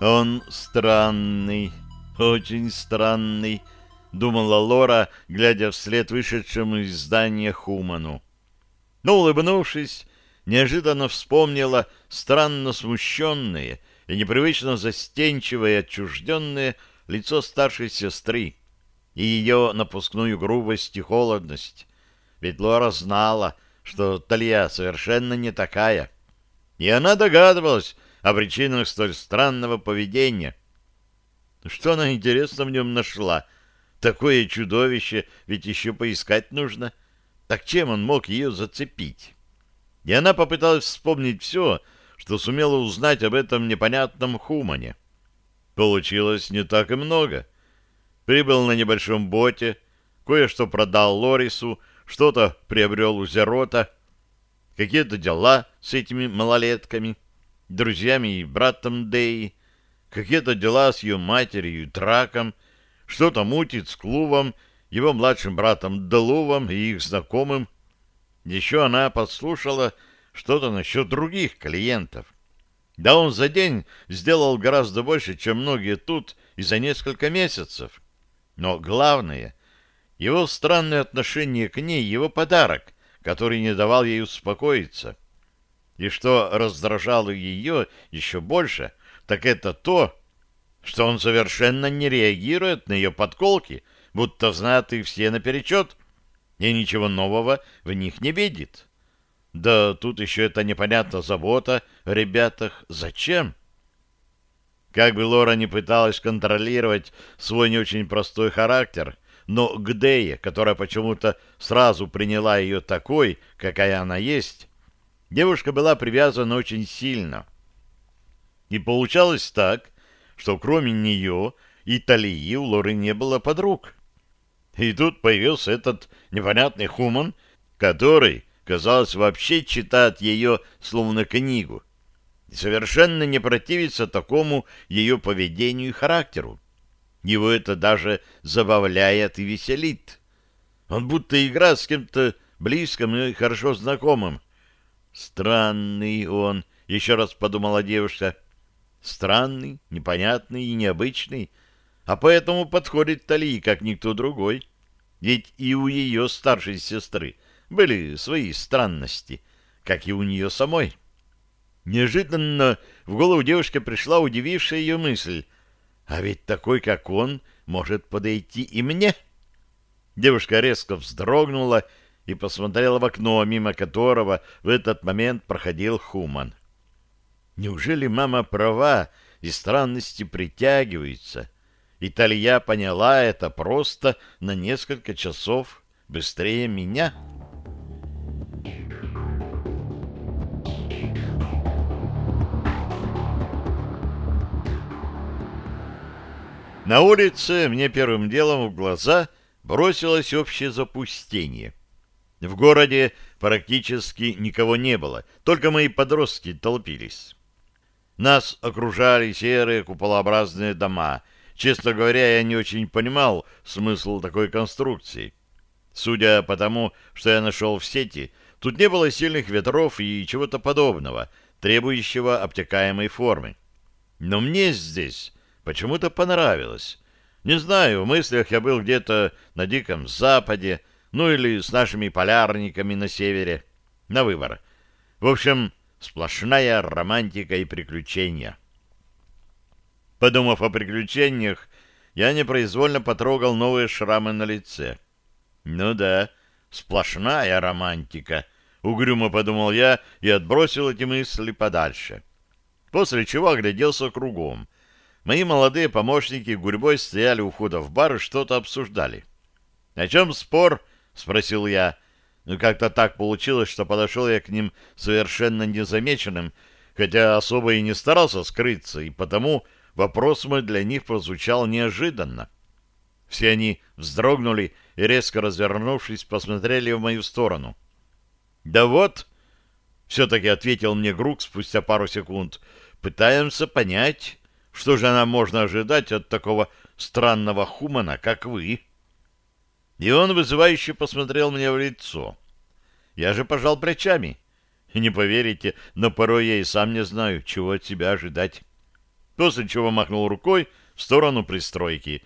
Он странный, очень странный, думала Лора, глядя вслед вышедшему из здания Хуману. Но, улыбнувшись, неожиданно вспомнила странно смущенное и непривычно застенчивое и отчужденное лицо старшей сестры и ее напускную грубость и холодность. Ведь Лора знала, что Талья совершенно не такая. И она догадывалась о причинах столь странного поведения. Что она, интересно, в нем нашла? Такое чудовище ведь еще поискать нужно. Так чем он мог ее зацепить? И она попыталась вспомнить все, что сумела узнать об этом непонятном хумане. Получилось не так и много. Прибыл на небольшом боте, кое-что продал Лорису, что-то приобрел у Зерота, какие-то дела с этими малолетками, друзьями и братом Дэй, какие-то дела с ее матерью и Траком, что-то мутит с клубом, его младшим братом Делувом и их знакомым. Еще она подслушала что-то насчет других клиентов. Да он за день сделал гораздо больше, чем многие тут и за несколько месяцев. Но главное, его странное отношение к ней, его подарок, который не давал ей успокоиться. И что раздражало ее еще больше, так это то, что он совершенно не реагирует на ее подколки, будто знает их все наперечет, и ничего нового в них не видит. Да тут еще это непонятно забота о ребятах. Зачем? Как бы Лора не пыталась контролировать свой не очень простой характер — но Гдея, которая почему-то сразу приняла ее такой, какая она есть, девушка была привязана очень сильно. И получалось так, что кроме нее и Талии у Лоры не было подруг. И тут появился этот непонятный хуман, который, казалось, вообще читает ее словно книгу и совершенно не противится такому ее поведению и характеру. Его это даже забавляет и веселит. Он будто играет с кем-то близким и хорошо знакомым. Странный он, еще раз подумала девушка. Странный, непонятный и необычный, а поэтому подходит Талии, как никто другой. Ведь и у ее старшей сестры были свои странности, как и у нее самой. Неожиданно в голову девушки пришла удивившая ее мысль — а ведь такой, как он, может подойти и мне. Девушка резко вздрогнула и посмотрела в окно, мимо которого в этот момент проходил Хуман. Неужели мама права, и странности притягиваются? И Талья поняла это просто на несколько часов быстрее меня». На улице мне первым делом в глаза бросилось общее запустение. В городе практически никого не было, только мои подростки толпились. Нас окружали серые куполообразные дома. Честно говоря, я не очень понимал смысл такой конструкции. Судя по тому, что я нашел в сети, тут не было сильных ветров и чего-то подобного, требующего обтекаемой формы. Но мне здесь почему-то понравилось. Не знаю, в мыслях я был где-то на Диком Западе, ну или с нашими полярниками на севере. На выбор. В общем, сплошная романтика и приключения. Подумав о приключениях, я непроизвольно потрогал новые шрамы на лице. Ну да, сплошная романтика, угрюмо подумал я и отбросил эти мысли подальше. После чего огляделся кругом — Мои молодые помощники гурьбой стояли у входа в бар и что-то обсуждали. — О чем спор? — спросил я. Ну, как-то так получилось, что подошел я к ним совершенно незамеченным, хотя особо и не старался скрыться, и потому вопрос мой для них прозвучал неожиданно. Все они вздрогнули и, резко развернувшись, посмотрели в мою сторону. — Да вот, — все-таки ответил мне Грук спустя пару секунд, — пытаемся понять, что же нам можно ожидать от такого странного хумана, как вы? И он вызывающе посмотрел мне в лицо. Я же пожал плечами. Не поверите, но порой я и сам не знаю, чего от тебя ожидать. после чего махнул рукой в сторону пристройки.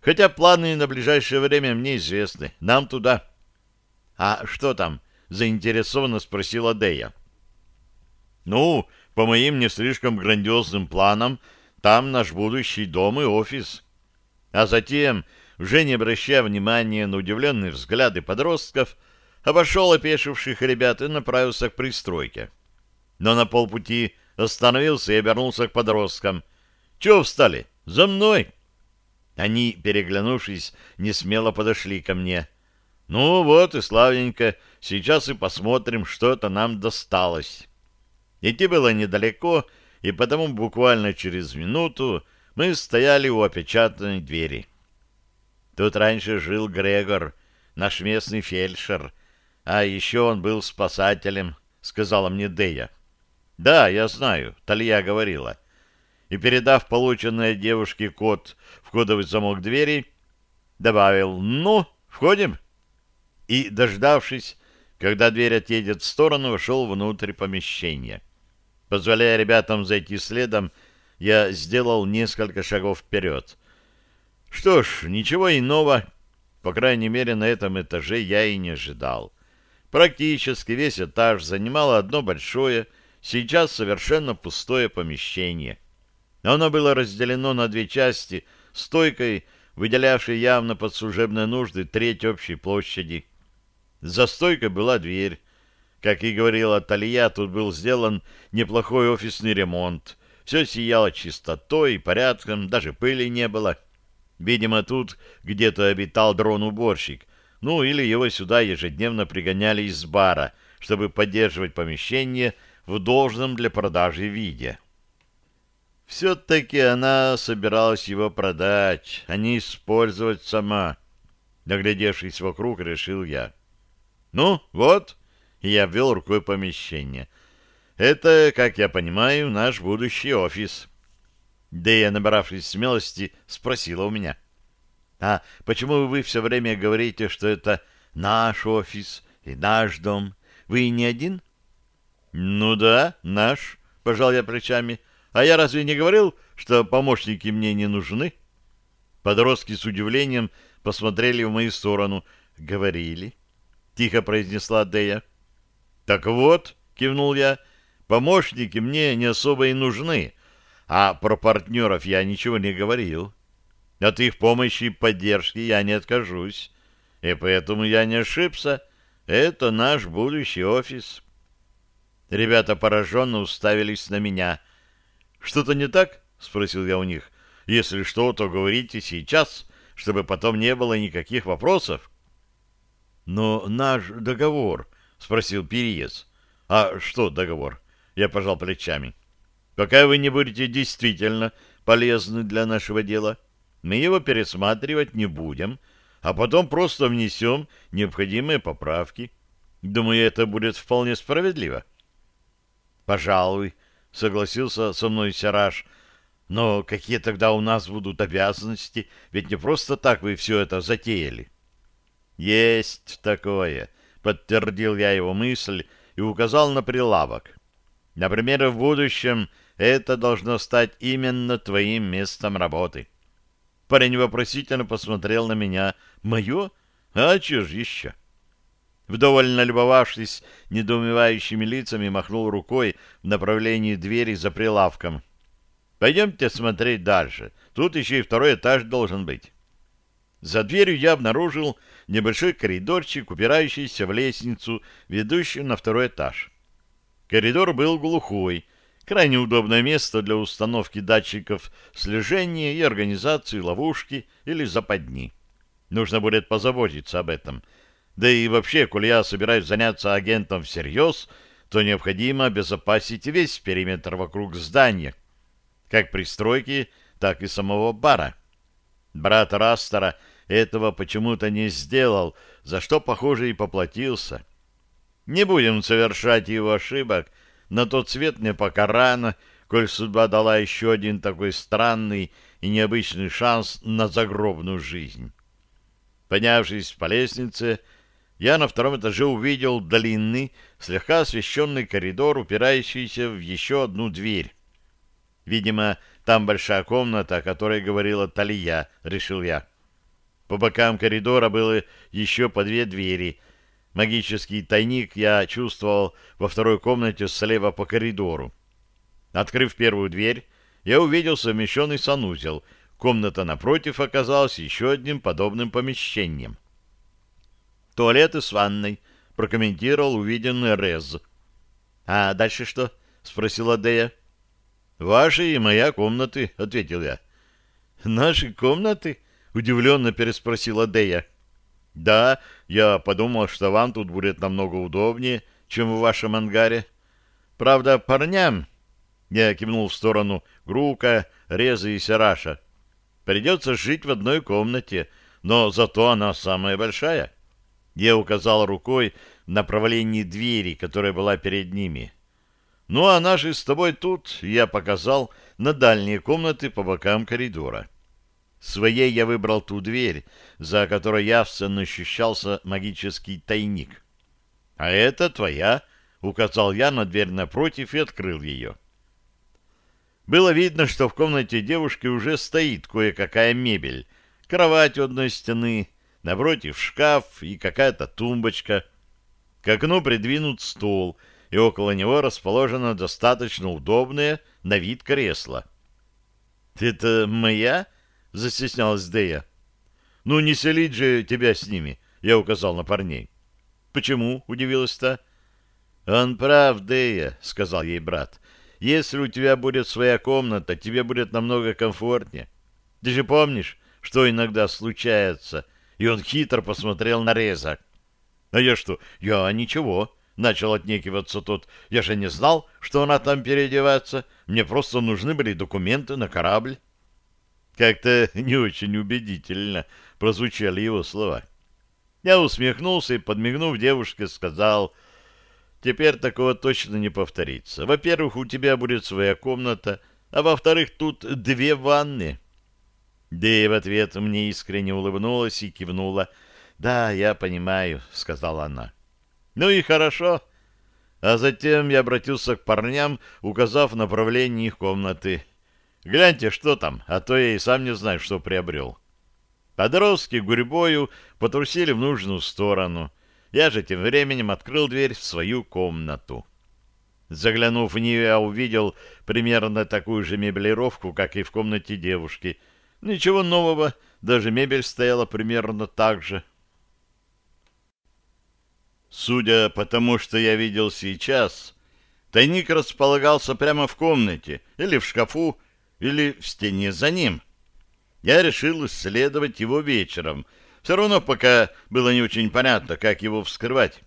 Хотя планы на ближайшее время мне известны. Нам туда. — А что там? — заинтересованно спросила Дея. — Ну, по моим не слишком грандиозным планам, там наш будущий дом и офис. А затем, уже не обращая внимания на удивленные взгляды подростков, обошел опешивших ребят и направился к пристройке. Но на полпути остановился и обернулся к подросткам. «Чего встали? За мной!» Они, переглянувшись, не смело подошли ко мне. «Ну вот и славненько, сейчас и посмотрим, что это нам досталось». Идти было недалеко, и потому буквально через минуту мы стояли у опечатанной двери. Тут раньше жил Грегор, наш местный фельдшер, а еще он был спасателем, — сказала мне Дея. — Да, я знаю, Талья говорила. И, передав полученной девушке код в кодовый замок двери, добавил «Ну, входим?» И, дождавшись, когда дверь отъедет в сторону, вошел внутрь помещения. Позволяя ребятам зайти следом, я сделал несколько шагов вперед. Что ж, ничего иного, по крайней мере, на этом этаже я и не ожидал. Практически весь этаж занимало одно большое, сейчас совершенно пустое помещение. Оно было разделено на две части, стойкой, выделявшей явно под служебные нужды треть общей площади. За стойкой была дверь. Как и говорила Талия, тут был сделан неплохой офисный ремонт. Все сияло чистотой и порядком, даже пыли не было. Видимо, тут где-то обитал дрон-уборщик — ну или его сюда ежедневно пригоняли из бара, чтобы поддерживать помещение в должном для продажи виде. Все-таки она собиралась его продать, а не использовать сама. Наглядевшись вокруг, решил я. «Ну, вот», — я ввел рукой помещение. «Это, как я понимаю, наш будущий офис». Дэя, набравшись смелости, спросила у меня. А почему вы все время говорите, что это наш офис и наш дом? Вы не один? Ну да, наш, пожал я плечами. А я разве не говорил, что помощники мне не нужны? Подростки с удивлением посмотрели в мою сторону. Говорили, тихо произнесла Дея. Так вот, кивнул я, помощники мне не особо и нужны, а про партнеров я ничего не говорил. От их помощи и поддержки я не откажусь. И поэтому я не ошибся. Это наш будущий офис. Ребята пораженно уставились на меня. «Что-то не так?» — спросил я у них. «Если что, то говорите сейчас, чтобы потом не было никаких вопросов». «Но наш договор...» — спросил Периес. «А что договор?» — я пожал плечами. «Пока вы не будете действительно полезны для нашего дела, мы его пересматривать не будем, а потом просто внесем необходимые поправки. Думаю, это будет вполне справедливо. Пожалуй, согласился со мной Сараш. Но какие тогда у нас будут обязанности? Ведь не просто так вы все это затеяли. Есть такое, подтвердил я его мысль и указал на прилавок. Например, в будущем это должно стать именно твоим местом работы. Парень вопросительно посмотрел на меня. «Мое? А че ж еще?» Вдоволь налюбовавшись недоумевающими лицами, махнул рукой в направлении двери за прилавком. «Пойдемте смотреть дальше. Тут еще и второй этаж должен быть». За дверью я обнаружил небольшой коридорчик, упирающийся в лестницу, ведущую на второй этаж. Коридор был глухой, Крайне удобное место для установки датчиков слежения и организации ловушки или западни. Нужно будет позаботиться об этом. Да и вообще, коль я собираюсь заняться агентом всерьез, то необходимо обезопасить весь периметр вокруг здания, как пристройки, так и самого бара. Брат Растера этого почему-то не сделал, за что, похоже, и поплатился. Не будем совершать его ошибок, на тот свет пока рано, коль судьба дала еще один такой странный и необычный шанс на загробную жизнь. Поднявшись по лестнице, я на втором этаже увидел длинный, слегка освещенный коридор, упирающийся в еще одну дверь. Видимо, Там большая комната, о которой говорила Талия, решил я. По бокам коридора было еще по две двери. Магический тайник я чувствовал во второй комнате слева по коридору. Открыв первую дверь, я увидел совмещенный санузел. Комната напротив оказалась еще одним подобным помещением. Туалеты с ванной, прокомментировал увиденный Рез. — А дальше что? — спросила Дея. — Ваши и моя комнаты, — ответил я. — Наши комнаты? — удивленно переспросила Дея. — Да, я подумал, что вам тут будет намного удобнее, чем в вашем ангаре. Правда, парням я кивнул в сторону Грука, Реза и Сараша. Придется жить в одной комнате, но зато она самая большая. Я указал рукой в направлении двери, которая была перед ними. Ну, а наши с тобой тут, я показал на дальние комнаты по бокам коридора. Своей я выбрал ту дверь, за которой явственно ощущался магический тайник. — А это твоя, — указал я на дверь напротив и открыл ее. — было видно, что в комнате девушки уже стоит кое-какая мебель. Кровать у одной стены, напротив шкаф и какая-то тумбочка. К окну придвинут стол, и около него расположено достаточно удобное на вид кресло. — Это моя? — застеснялась Дея. — Ну, не селить же тебя с ними, — я указал на парней. — Почему? — удивилась та. — Он прав, Дея, — сказал ей брат. Если у тебя будет своя комната, тебе будет намного комфортнее. Ты же помнишь, что иногда случается?» И он хитро посмотрел на Реза. «А я что? Я ничего». Начал отнекиваться тот. «Я же не знал, что она там переодевается. Мне просто нужны были документы на корабль». Как-то не очень убедительно прозвучали его слова. Я усмехнулся и, подмигнув девушке, сказал Теперь такого точно не повторится. Во-первых, у тебя будет своя комната, а во-вторых, тут две ванны. Дэя в ответ мне искренне улыбнулась и кивнула. «Да, я понимаю», — сказала она. «Ну и хорошо». А затем я обратился к парням, указав направление их комнаты. «Гляньте, что там, а то я и сам не знаю, что приобрел». Подростки гурьбою потрусили в нужную сторону — я же тем временем открыл дверь в свою комнату. Заглянув в нее, я увидел примерно такую же меблировку, как и в комнате девушки. Ничего нового, даже мебель стояла примерно так же. Судя по тому, что я видел сейчас, тайник располагался прямо в комнате, или в шкафу, или в стене за ним. Я решил исследовать его вечером — все равно пока было не очень понятно, как его вскрывать.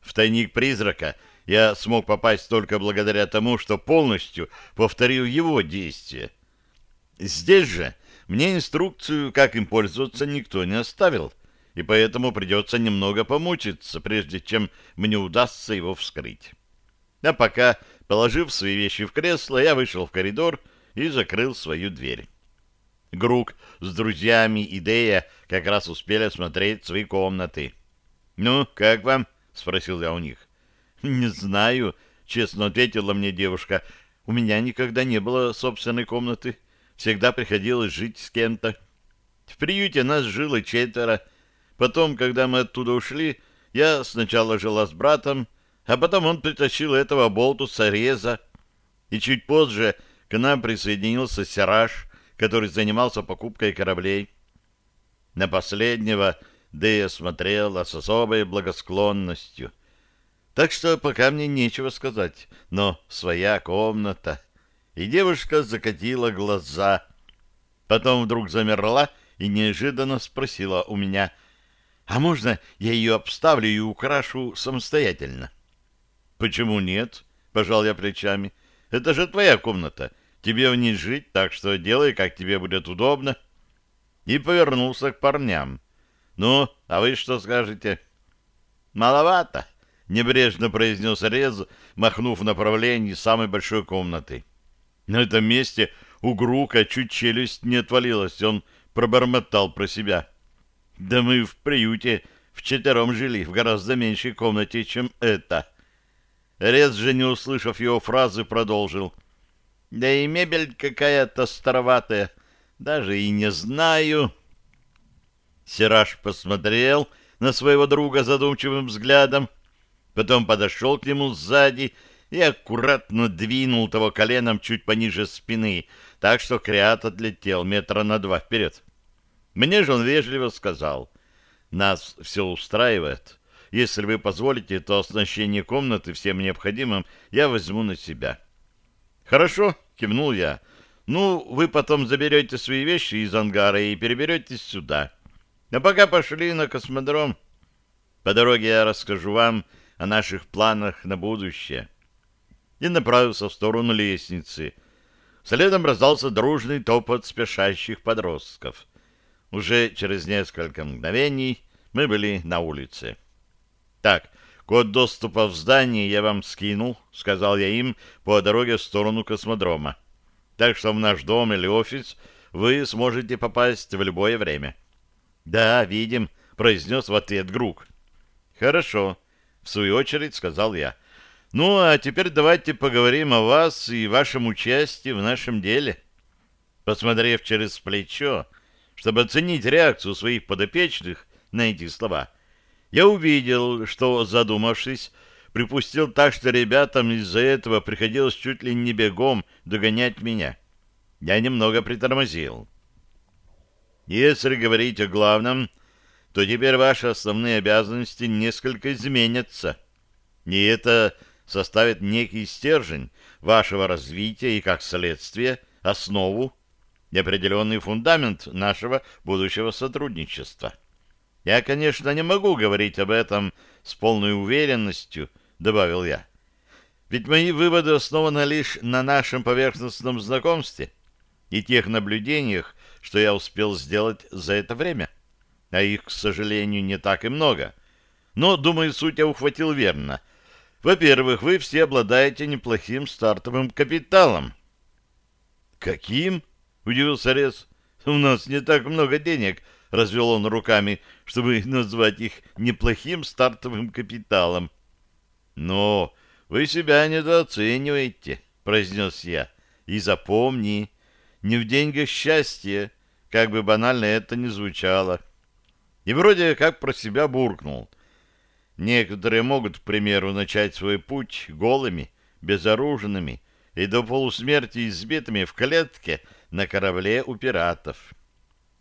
В тайник призрака я смог попасть только благодаря тому, что полностью повторил его действия. Здесь же мне инструкцию, как им пользоваться, никто не оставил, и поэтому придется немного помучиться, прежде чем мне удастся его вскрыть. А пока, положив свои вещи в кресло, я вышел в коридор и закрыл свою дверь. Грук с друзьями и Дея как раз успели осмотреть свои комнаты. «Ну, как вам?» — спросил я у них. «Не знаю», — честно ответила мне девушка. «У меня никогда не было собственной комнаты. Всегда приходилось жить с кем-то. В приюте нас жило четверо. Потом, когда мы оттуда ушли, я сначала жила с братом, а потом он притащил этого болтуса Реза. И чуть позже к нам присоединился Сираж, который занимался покупкой кораблей. На последнего Дэя смотрела с особой благосклонностью. Так что пока мне нечего сказать, но своя комната. И девушка закатила глаза. Потом вдруг замерла и неожиданно спросила у меня, «А можно я ее обставлю и украшу самостоятельно?» «Почему нет?» — пожал я плечами. «Это же твоя комната. Тебе в ней жить, так что делай, как тебе будет удобно. И повернулся к парням. Ну, а вы что скажете? Маловато, небрежно произнес Рез, махнув в направлении самой большой комнаты. На этом месте у Грука чуть челюсть не отвалилась, он пробормотал про себя. Да мы в приюте вчетвером жили в гораздо меньшей комнате, чем это. Рез же, не услышав его фразы, продолжил — Да и мебель какая-то староватая, даже и не знаю. Сираж посмотрел на своего друга задумчивым взглядом, потом подошел к нему сзади и аккуратно двинул того коленом чуть пониже спины, так что Криат отлетел метра на два вперед. Мне же он вежливо сказал, «Нас все устраивает. Если вы позволите, то оснащение комнаты всем необходимым я возьму на себя». «Хорошо», — кивнул я. «Ну, вы потом заберете свои вещи из ангара и переберетесь сюда. А пока пошли на космодром. По дороге я расскажу вам о наших планах на будущее». И направился в сторону лестницы. Следом раздался дружный топот спешащих подростков. Уже через несколько мгновений мы были на улице. «Так, код доступа в здание я вам скинул», — сказал я им по дороге в сторону космодрома. «Так что в наш дом или офис вы сможете попасть в любое время». «Да, видим», — произнес в ответ Грук. «Хорошо», — в свою очередь сказал я. «Ну, а теперь давайте поговорим о вас и вашем участии в нашем деле». Посмотрев через плечо, чтобы оценить реакцию своих подопечных на эти слова, я увидел, что, задумавшись, припустил так, что ребятам из-за этого приходилось чуть ли не бегом догонять меня. Я немного притормозил. Если говорить о главном, то теперь ваши основные обязанности несколько изменятся. И это составит некий стержень вашего развития и, как следствие, основу и определенный фундамент нашего будущего сотрудничества. Я, конечно, не могу говорить об этом с полной уверенностью, добавил я. Ведь мои выводы основаны лишь на нашем поверхностном знакомстве и тех наблюдениях, что я успел сделать за это время. А их, к сожалению, не так и много. Но, думаю, суть я ухватил верно. Во-первых, вы все обладаете неплохим стартовым капиталом. Каким? Удивился Рез. У нас не так много денег, — развел он руками, чтобы назвать их неплохим стартовым капиталом. — Но вы себя недооцениваете, — произнес я. — И запомни, не в деньгах счастье, как бы банально это ни звучало. И вроде как про себя буркнул. Некоторые могут, к примеру, начать свой путь голыми, безоруженными и до полусмерти избитыми в клетке на корабле у пиратов.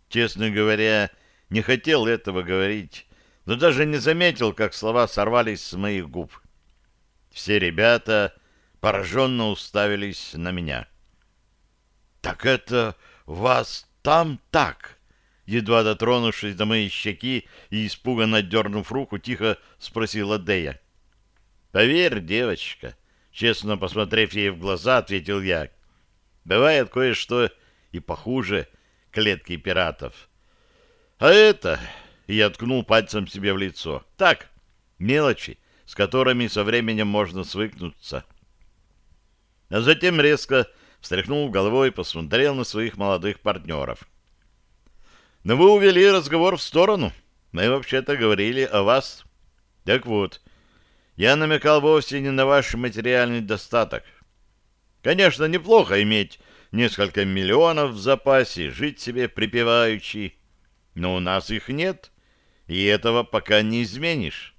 Честно говоря, не хотел этого говорить, но даже не заметил, как слова сорвались с моих губ. Все ребята пораженно уставились на меня. «Так это вас там так?» Едва дотронувшись до моей щеки и испуганно дернув руку, тихо спросила Дея. «Поверь, девочка», — честно посмотрев ей в глаза, ответил я. «Бывает кое-что и похуже клетки пиратов. А это, я ткнул пальцем себе в лицо, так, мелочи, с которыми со временем можно свыкнуться. А затем резко встряхнул головой и посмотрел на своих молодых партнеров. Но вы увели разговор в сторону. Мы вообще-то говорили о вас. Так вот, я намекал вовсе не на ваш материальный достаток. Конечно, неплохо иметь несколько миллионов в запасе, жить себе припеваючи. Но у нас их нет, и этого пока не изменишь.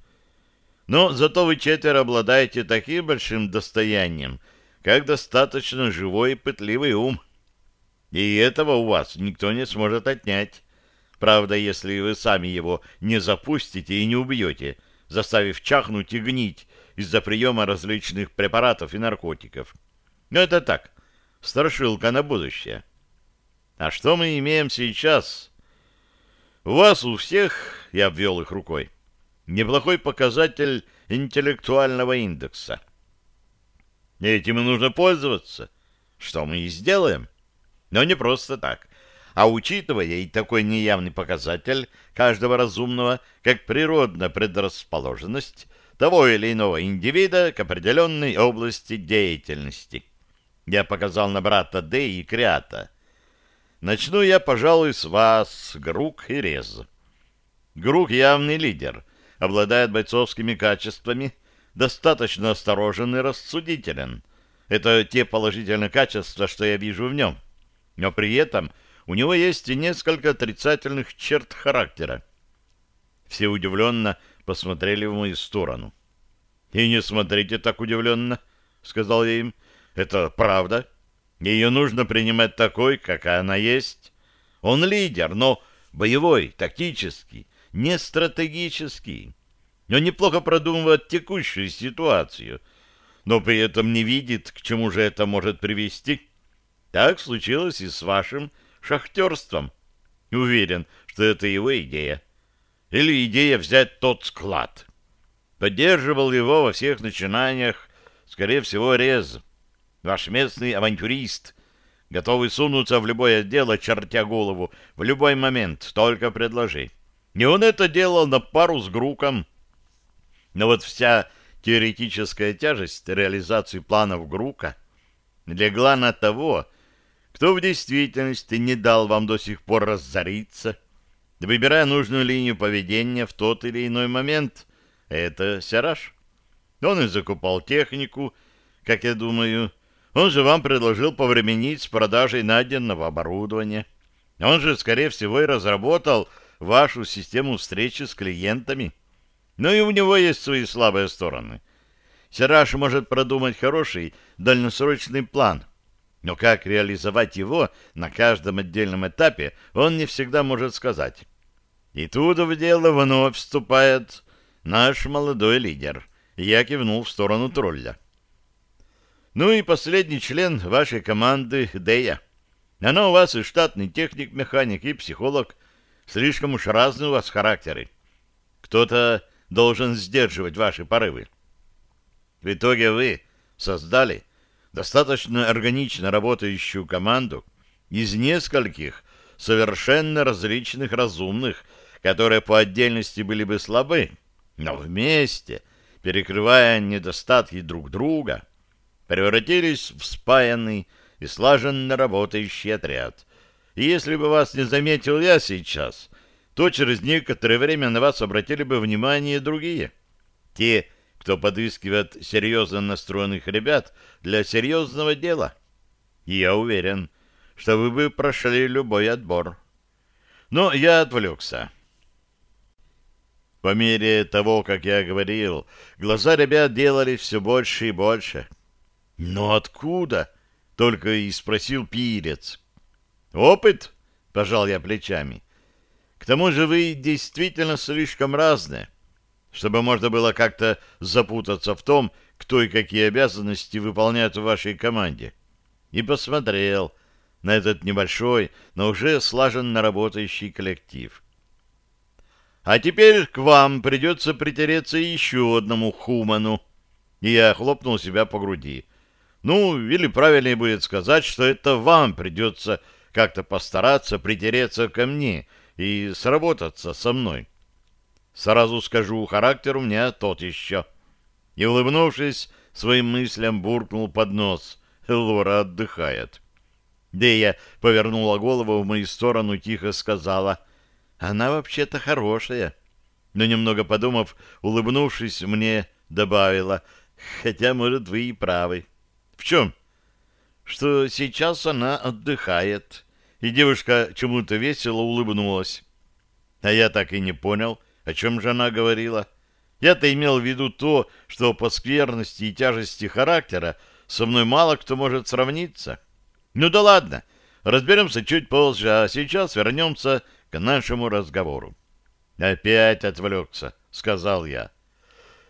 Но зато вы четверо обладаете таким большим достоянием, как достаточно живой и пытливый ум. И этого у вас никто не сможет отнять. Правда, если вы сами его не запустите и не убьете, заставив чахнуть и гнить из-за приема различных препаратов и наркотиков. Но это так, страшилка на будущее. А что мы имеем сейчас? У вас у всех, я обвел их рукой, неплохой показатель интеллектуального индекса. Этим и нужно пользоваться, что мы и сделаем. Но не просто так, а учитывая и такой неявный показатель каждого разумного, как природная предрасположенность того или иного индивида к определенной области деятельности. Я показал на брата Д и Криата. Начну я, пожалуй, с вас, Грук и Рез. Грук явный лидер, обладает бойцовскими качествами, достаточно осторожен и рассудителен. Это те положительные качества, что я вижу в нем. Но при этом у него есть и несколько отрицательных черт характера. Все удивленно посмотрели в мою сторону. «И не смотрите так удивленно», — сказал я им. «Это правда. Ее нужно принимать такой, какая она есть. Он лидер, но боевой, тактический, не стратегический. Он неплохо продумывает текущую ситуацию, но при этом не видит, к чему же это может привести. Так случилось и с вашим шахтерством. Уверен, что это его идея. Или идея взять тот склад. Поддерживал его во всех начинаниях, скорее всего, Рез. Ваш местный авантюрист, готовый сунуться в любое дело, чертя голову, в любой момент, только предложи. И он это делал на пару с Груком, но вот вся теоретическая тяжесть реализации планов Грука легла на того, кто в действительности не дал вам до сих пор разориться, выбирая нужную линию поведения в тот или иной момент. Это Сяраш. Он и закупал технику, как я думаю. Он же вам предложил повременить с продажей найденного оборудования. Он же, скорее всего, и разработал вашу систему встречи с клиентами. Но и у него есть свои слабые стороны. Сираж может продумать хороший дальносрочный план, но как реализовать его на каждом отдельном этапе, он не всегда может сказать. И тут в дело вновь вступает наш молодой лидер. Я кивнул в сторону тролля. Ну и последний член вашей команды — Дея. Она у вас и штатный техник, механик, и психолог. Слишком уж разные у вас характеры. Кто-то должен сдерживать ваши порывы. В итоге вы создали достаточно органично работающую команду из нескольких совершенно различных разумных, которые по отдельности были бы слабы, но вместе, перекрывая недостатки друг друга, превратились в спаянный и слаженно работающий отряд. И если бы вас не заметил я сейчас, то через некоторое время на вас обратили бы внимание другие. Те, кто подыскивает серьезно настроенных ребят для серьезного дела. И я уверен, что вы бы прошли любой отбор. Но я отвлекся. По мере того, как я говорил, глаза ребят делали все больше и больше. «Но откуда?» — только и спросил пирец. «Опыт?» — пожал я плечами. К тому же вы действительно слишком разные, чтобы можно было как-то запутаться в том, кто и какие обязанности выполняет в вашей команде. И посмотрел на этот небольшой, но уже слаженно работающий коллектив. А теперь к вам придется притереться еще одному хуману. И я хлопнул себя по груди. Ну, или правильнее будет сказать, что это вам придется как-то постараться притереться ко мне — и сработаться со мной. Сразу скажу, характер у меня тот еще. И, улыбнувшись, своим мыслям буркнул под нос. Лора отдыхает. Дея повернула голову в мою сторону тихо сказала. Она вообще-то хорошая. Но, немного подумав, улыбнувшись, мне добавила. Хотя, может, вы и правы. В чем? Что сейчас она отдыхает и девушка чему-то весело улыбнулась. А я так и не понял, о чем же она говорила. Я-то имел в виду то, что по скверности и тяжести характера со мной мало кто может сравниться. Ну да ладно, разберемся чуть позже, а сейчас вернемся к нашему разговору. Опять отвлекся, сказал я.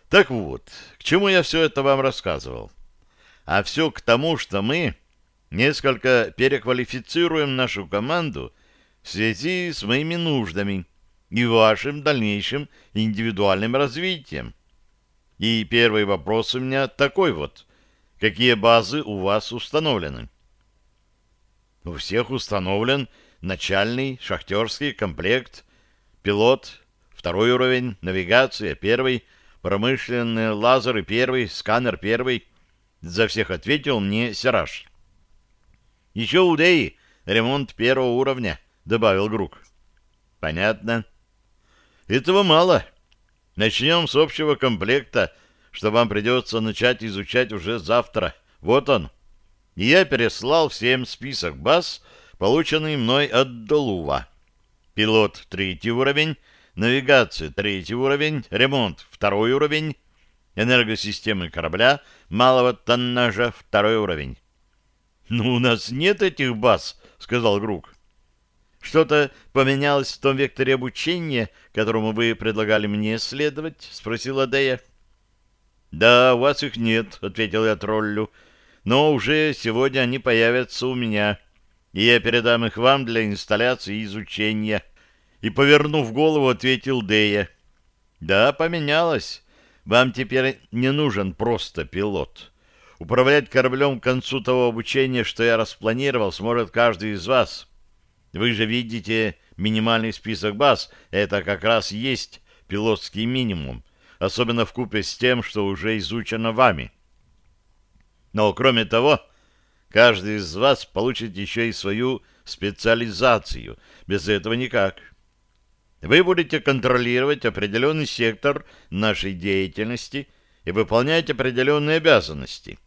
Так вот, к чему я все это вам рассказывал? А все к тому, что мы несколько переквалифицируем нашу команду в связи с моими нуждами и вашим дальнейшим индивидуальным развитием. И первый вопрос у меня такой вот. Какие базы у вас установлены? У всех установлен начальный шахтерский комплект, пилот, второй уровень, навигация первый, промышленные лазеры первый, сканер первый. За всех ответил мне Сираж. Еще у Деи ремонт первого уровня, — добавил Грук. — Понятно. Этого мало. Начнем с общего комплекта, что вам придется начать изучать уже завтра, Вот он. Я переслал всем список баз, полученный мной от Долува. Пилот — третий уровень, навигация — третий уровень, ремонт — второй уровень, энергосистемы корабля малого тоннажа — второй уровень. «Ну, у нас нет этих баз», — сказал Грук. «Что-то поменялось в том векторе обучения, которому вы предлагали мне следовать?» — спросила Дея. «Да, у вас их нет», — ответил я троллю. «Но уже сегодня они появятся у меня, и я передам их вам для инсталляции и изучения». И, повернув голову, ответил Дея. «Да, поменялось. Вам теперь не нужен просто пилот. Управлять кораблем к концу того обучения, что я распланировал, сможет каждый из вас. Вы же видите минимальный список баз. Это как раз есть пилотский минимум, особенно в купе с тем, что уже изучено вами. Но, кроме того, каждый из вас получит еще и свою специализацию. Без этого никак. Вы будете контролировать определенный сектор нашей деятельности и выполнять определенные обязанности.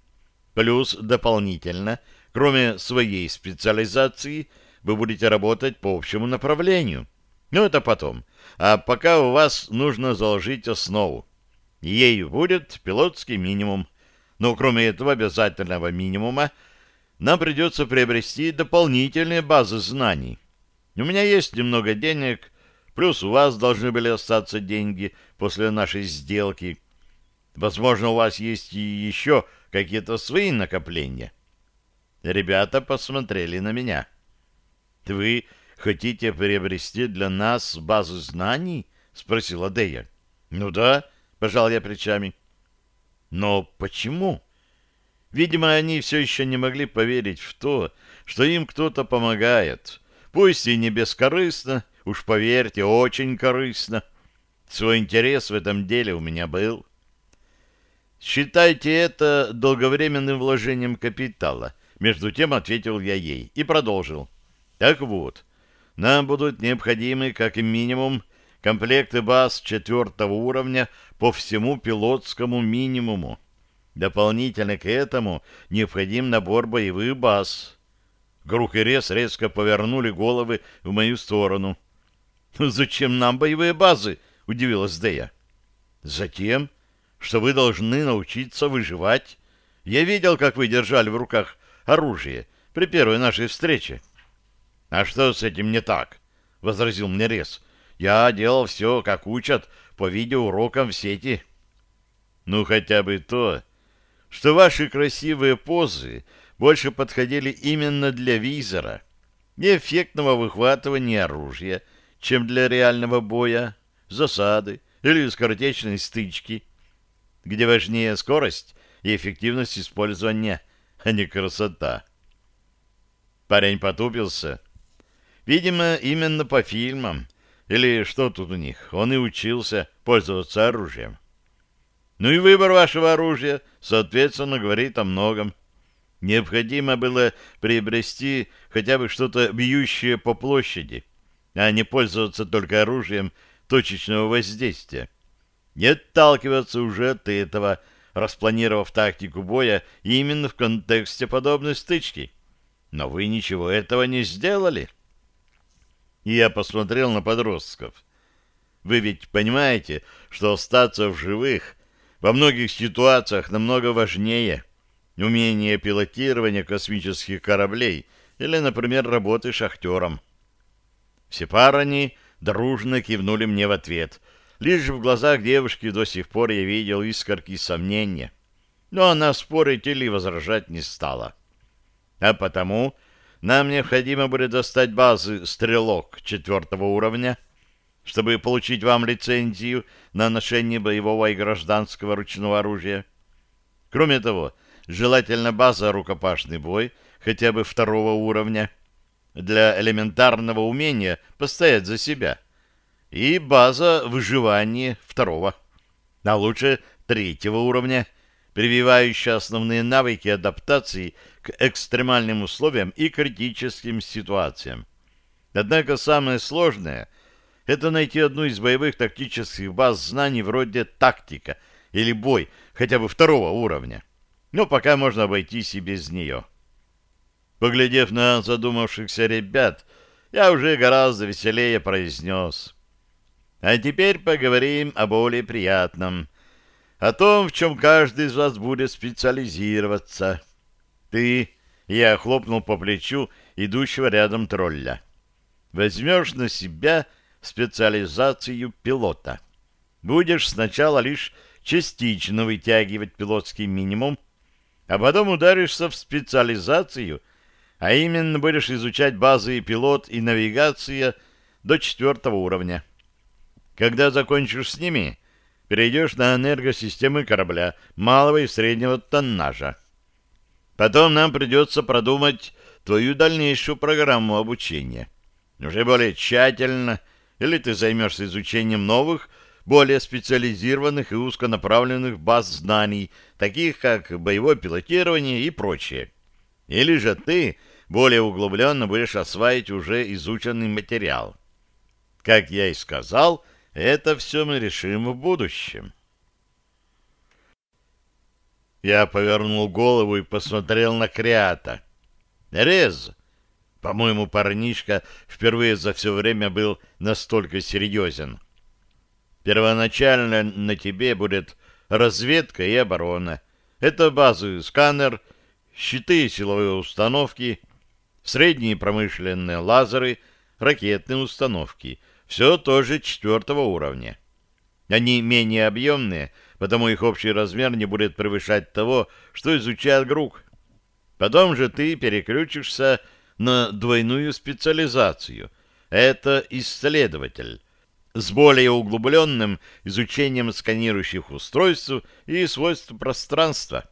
Плюс дополнительно, кроме своей специализации, вы будете работать по общему направлению. Но это потом. А пока у вас нужно заложить основу. Ею будет пилотский минимум. Но кроме этого обязательного минимума, нам придется приобрести дополнительные базы знаний. У меня есть немного денег, Плюс у вас должны были остаться деньги после нашей сделки. Возможно, у вас есть и еще какие-то свои накопления. Ребята посмотрели на меня. «Вы хотите приобрести для нас базу знаний?» — спросила Дея. «Ну да», — пожал я плечами. «Но почему?» Видимо, они все еще не могли поверить в то, что им кто-то помогает, пусть и не бескорыстно, Уж поверьте, очень корыстно. Свой интерес в этом деле у меня был. Считайте это долговременным вложением капитала. Между тем ответил я ей и продолжил. Так вот, нам будут необходимы как минимум комплекты баз четвертого уровня по всему пилотскому минимуму. Дополнительно к этому необходим набор боевых баз. Грух и Рез резко повернули головы в мою сторону. «Зачем нам боевые базы?» — удивилась Дея. «Затем, что вы должны научиться выживать. Я видел, как вы держали в руках оружие при первой нашей встрече». «А что с этим не так?» — возразил мне Рез. «Я делал все, как учат по видеоурокам в сети». «Ну, хотя бы то, что ваши красивые позы больше подходили именно для визора, неэффектного выхватывания оружия — чем для реального боя, засады или скоротечной стычки, где важнее скорость и эффективность использования, а не красота. Парень потупился. Видимо, именно по фильмам, или что тут у них, он и учился пользоваться оружием. Ну и выбор вашего оружия, соответственно, говорит о многом. Необходимо было приобрести хотя бы что-то бьющее по площади, а не пользоваться только оружием точечного воздействия. Не отталкиваться уже от этого, распланировав тактику боя именно в контексте подобной стычки. Но вы ничего этого не сделали. И я посмотрел на подростков. Вы ведь понимаете, что остаться в живых во многих ситуациях намного важнее умения пилотирования космических кораблей или, например, работы шахтером. Все парни дружно кивнули мне в ответ. Лишь в глазах девушки до сих пор я видел искорки сомнения. Но она спорить или возражать не стала. А потому нам необходимо будет достать базы «Стрелок» четвертого уровня, чтобы получить вам лицензию на ношение боевого и гражданского ручного оружия. Кроме того, желательно база «Рукопашный бой» хотя бы второго уровня — для элементарного умения постоять за себя, и база выживания второго, а лучше третьего уровня, прививающая основные навыки адаптации к экстремальным условиям и критическим ситуациям. Однако самое сложное — это найти одну из боевых тактических баз знаний вроде тактика или бой хотя бы второго уровня. но пока можно обойтись и без нее. Поглядев на задумавшихся ребят, я уже гораздо веселее произнес. А теперь поговорим о более приятном, о том, в чем каждый из вас будет специализироваться. Ты, я хлопнул по плечу идущего рядом тролля, возьмешь на себя специализацию пилота. Будешь сначала лишь частично вытягивать пилотский минимум, а потом ударишься в специализацию, а именно будешь изучать базы пилот и навигация до четвертого уровня. Когда закончишь с ними, перейдешь на энергосистемы корабля малого и среднего тоннажа. Потом нам придется продумать твою дальнейшую программу обучения. Уже более тщательно, или ты займешься изучением новых более специализированных и узконаправленных баз знаний, таких как боевое пилотирование и прочее. Или же ты более углубленно будешь осваивать уже изученный материал. Как я и сказал, это все мы решим в будущем. Я повернул голову и посмотрел на Криата. Рез! По-моему, парнишка впервые за все время был настолько серьезен. Первоначально на тебе будет разведка и оборона. Это базы сканер, щиты и силовые установки, средние промышленные лазеры, ракетные установки. Все тоже четвертого уровня. Они менее объемные, потому их общий размер не будет превышать того, что изучает ГРУК. Потом же ты переключишься на двойную специализацию. Это исследователь с более углубленным изучением сканирующих устройств и свойств пространства.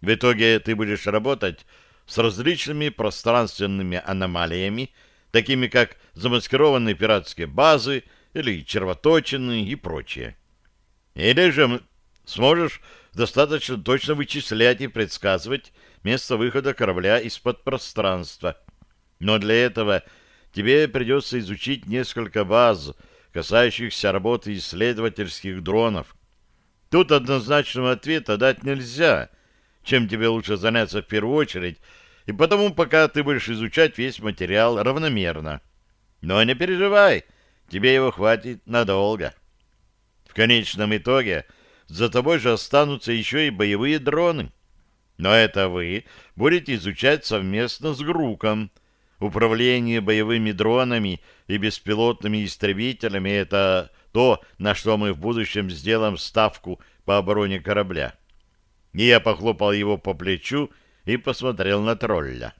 В итоге ты будешь работать с различными пространственными аномалиями, такими как замаскированные пиратские базы или червоточины и прочее. Или же сможешь достаточно точно вычислять и предсказывать место выхода корабля из-под пространства. Но для этого тебе придется изучить несколько баз, касающихся работы исследовательских дронов. Тут однозначного ответа дать нельзя, чем тебе лучше заняться в первую очередь, и потому пока ты будешь изучать весь материал равномерно. Но не переживай, тебе его хватит надолго. В конечном итоге за тобой же останутся еще и боевые дроны. Но это вы будете изучать совместно с Груком, Управление боевыми дронами и беспилотными истребителями — это то, на что мы в будущем сделаем ставку по обороне корабля. И я похлопал его по плечу и посмотрел на тролля.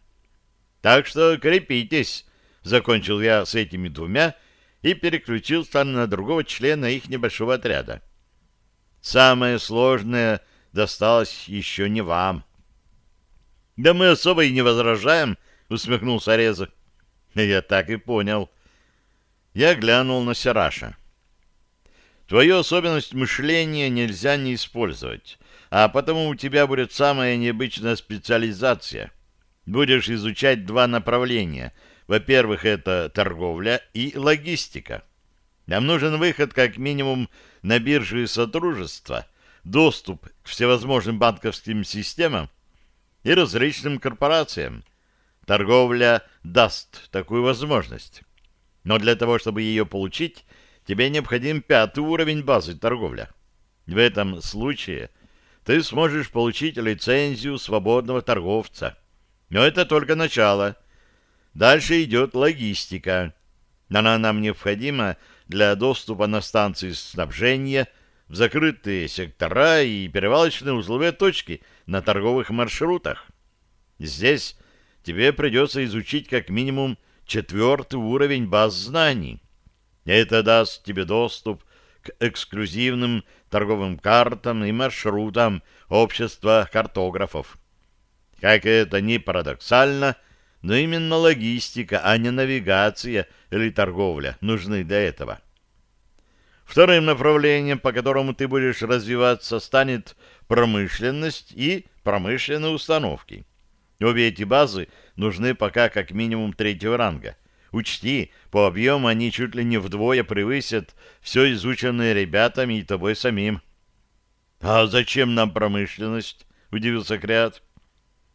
«Так что крепитесь!» — закончил я с этими двумя и переключился на другого члена их небольшого отряда. «Самое сложное досталось еще не вам». «Да мы особо и не возражаем», — усмехнулся Реза. Я так и понял. Я глянул на Сираша. Твою особенность мышления нельзя не использовать, а потому у тебя будет самая необычная специализация. Будешь изучать два направления. Во-первых, это торговля и логистика. Нам нужен выход как минимум на биржи и сотрудничество, доступ к всевозможным банковским системам и различным корпорациям. Торговля даст такую возможность. Но для того, чтобы ее получить, тебе необходим пятый уровень базы торговля. В этом случае ты сможешь получить лицензию свободного торговца. Но это только начало. Дальше идет логистика. Она нам необходима для доступа на станции снабжения, в закрытые сектора и перевалочные узловые точки на торговых маршрутах. Здесь тебе придется изучить как минимум четвертый уровень баз знаний. Это даст тебе доступ к эксклюзивным торговым картам и маршрутам общества картографов. Как это ни парадоксально, но именно логистика, а не навигация или торговля нужны для этого. Вторым направлением, по которому ты будешь развиваться, станет промышленность и промышленные установки. Обе эти базы нужны пока как минимум третьего ранга. Учти, по объему они чуть ли не вдвое превысят все изученное ребятами и тобой самим. — А зачем нам промышленность? —— удивился Крят.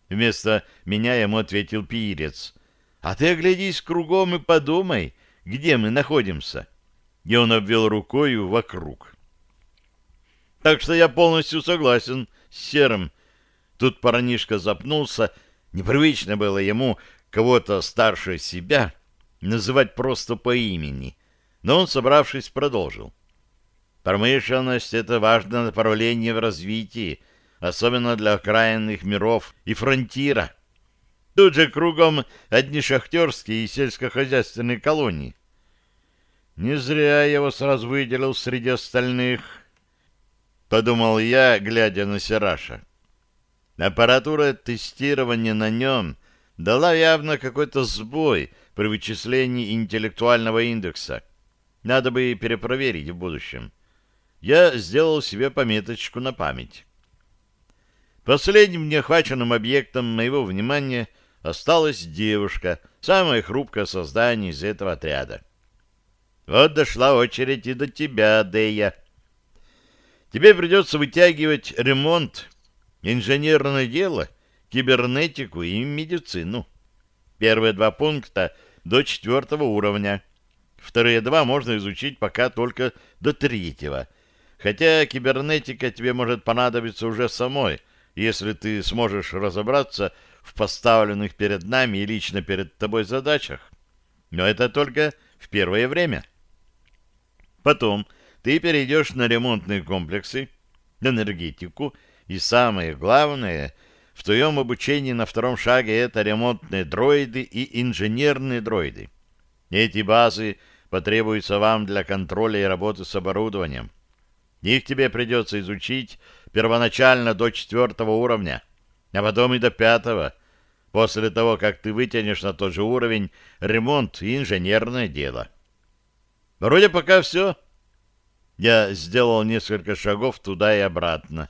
Вместо меня ему ответил Пирец. «А ты оглядись кругом и подумай, где мы находимся». И он обвел рукою вокруг. Так что я полностью согласен с Серым. Тут парнишка запнулся. Непривычно было ему кого-то старше себя называть просто по имени. Но он, собравшись, продолжил. Промышленность — это важное направление в развитии, особенно для окраинных миров и фронтира. Тут же кругом одни шахтерские и сельскохозяйственные колонии. Не зря я его сразу выделил среди остальных, — подумал я, глядя на Сераша. Аппаратура тестирования на нем дала явно какой-то сбой при вычислении интеллектуального индекса. Надо бы перепроверить в будущем я сделал себе пометочку на память. Последним неохваченным объектом моего внимания осталась девушка, самое хрупкое создание из этого отряда. Вот дошла очередь и до тебя, Дея. Тебе придется вытягивать ремонт, инженерное дело, кибернетику и медицину. Первые два пункта до четвертого уровня. Вторые два можно изучить пока только до третьего, Хотя кибернетика тебе может понадобиться уже самой, если ты сможешь разобраться в поставленных перед нами и лично перед тобой задачах. Но это только в первое время. Потом ты перейдешь на ремонтные комплексы, энергетику, и самое главное, в твоем обучении на втором шаге это ремонтные дроиды и инженерные дроиды. Эти базы потребуются вам для контроля и работы с оборудованием. Их тебе придется изучить первоначально до четвертого уровня, а потом и до пятого, после того, как ты вытянешь на тот же уровень ремонт и инженерное дело. Вроде пока все. Я сделал несколько шагов туда и обратно.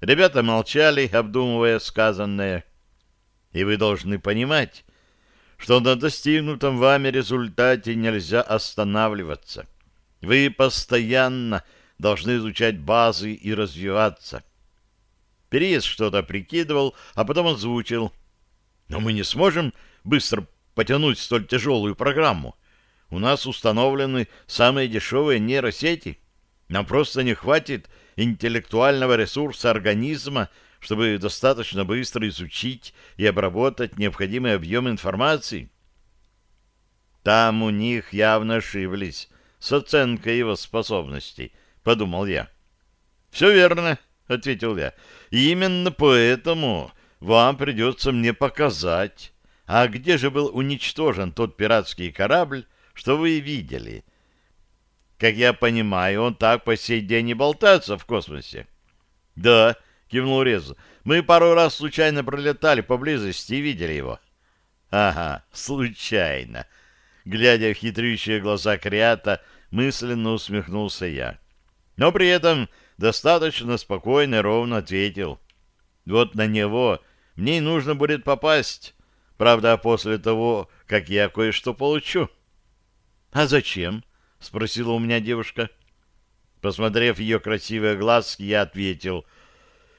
Ребята молчали, обдумывая сказанное. И вы должны понимать, что на достигнутом вами результате нельзя останавливаться. Вы постоянно должны изучать базы и развиваться. Переезд что-то прикидывал, а потом озвучил. Но мы не сможем быстро потянуть столь тяжелую программу. У нас установлены самые дешевые нейросети. Нам просто не хватит интеллектуального ресурса организма, чтобы достаточно быстро изучить и обработать необходимый объем информации. Там у них явно ошиблись с оценкой его способностей — подумал я. «Все верно», — ответил я. И «Именно поэтому вам придется мне показать, а где же был уничтожен тот пиратский корабль, что вы видели. Как я понимаю, он так по сей день и болтается в космосе». «Да», — кивнул Резу, — «мы пару раз случайно пролетали поблизости и видели его». «Ага, случайно». Глядя в хитрющие глаза Криата, мысленно усмехнулся я но при этом достаточно спокойно и ровно ответил. Вот на него мне и нужно будет попасть, правда, после того, как я кое-что получу. — А зачем? — спросила у меня девушка. Посмотрев ее красивые глазки, я ответил, —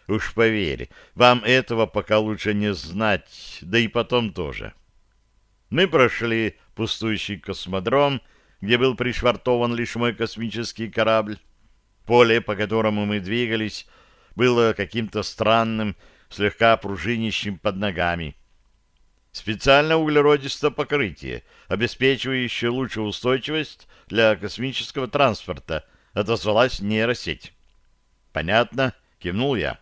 Уж поверь, вам этого пока лучше не знать, да и потом тоже. Мы прошли пустующий космодром, где был пришвартован лишь мой космический корабль. Поле, по которому мы двигались, было каким-то странным, слегка пружинищим под ногами. Специально углеродистое покрытие, обеспечивающее лучшую устойчивость для космического транспорта, отозвалась нейросеть. «Понятно», — кивнул я.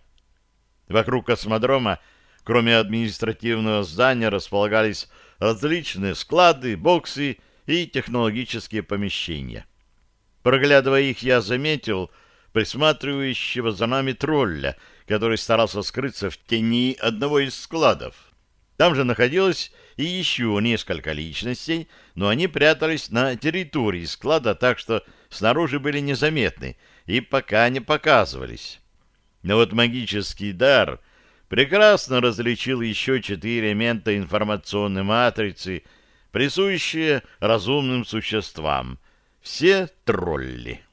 Вокруг космодрома, кроме административного здания, располагались различные склады, боксы и технологические помещения. Проглядывая их, я заметил присматривающего за нами тролля, который старался скрыться в тени одного из складов. Там же находилось и еще несколько личностей, но они прятались на территории склада, так что снаружи были незаметны и пока не показывались. Но вот магический дар прекрасно различил еще четыре элемента информационной матрицы, присущие разумным существам — все тролли.